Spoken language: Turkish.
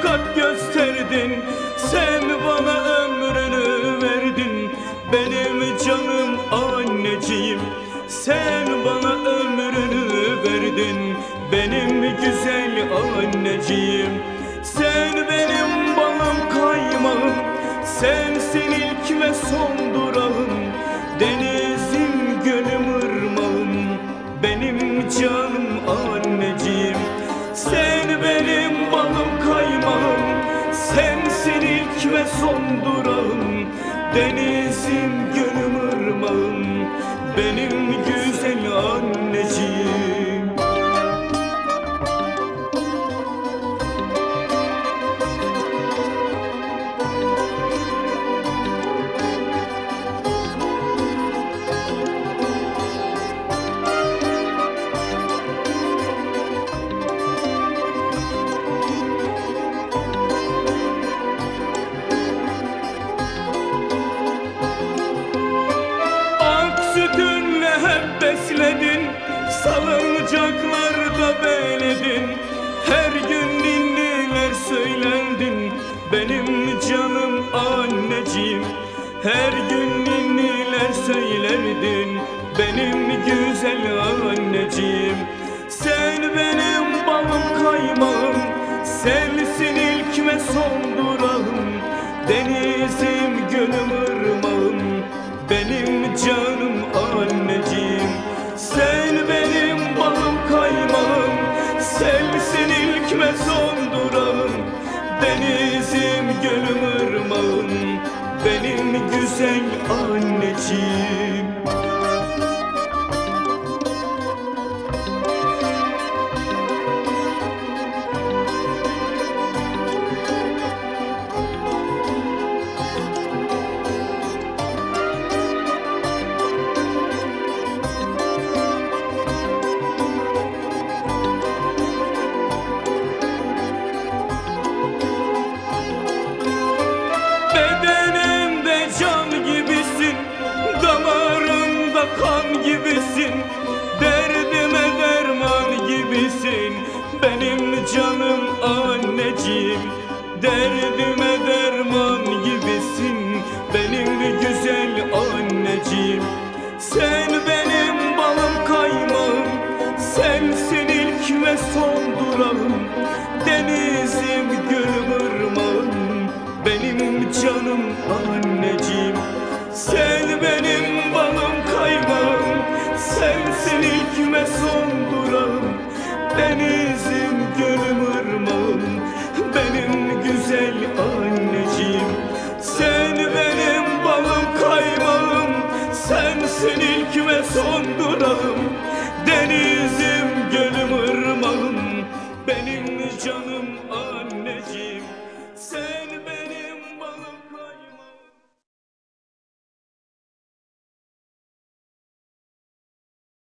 şefkat gösterdin Sen bana ömrünü verdin. Benim canım anneciğim Sen bana ömrünü verdin. Benim güzel anneciğim Sen benim balım kaymağım. Sensin ilk ve son durağım. Denizim kaymağım Sensin ilk ve son durağım. Denizim gönlüm ırmağım Benim güzel anneciğim canım anneciğim. Her gün ninniler söylerdin Benim güzel anneciğim. Sen benim balım kaymağım Sensin ilk ve son durağım. Denizim gönlüm ırmağım benim canım anneciğim. Sen benim balım kaymağım Sensin ilk ve son durağım Denizim gölüm ırmağım. Benim güzel anneciğim Benim canım anneciğim. Derdime derman gibisin Benim güzel anneciğim. Sen benim balım kaymağım Sensin ilk ve son durağım. Denizim gölüm ırmağım benim canım anneciğim. Sen benim balım kaymağım Sensin ilk ve son durağım Denizim gölüm ırmağım. Benim güzel anneciğim. Sen benim balım kaymağım. Sensin ilk ve son durağım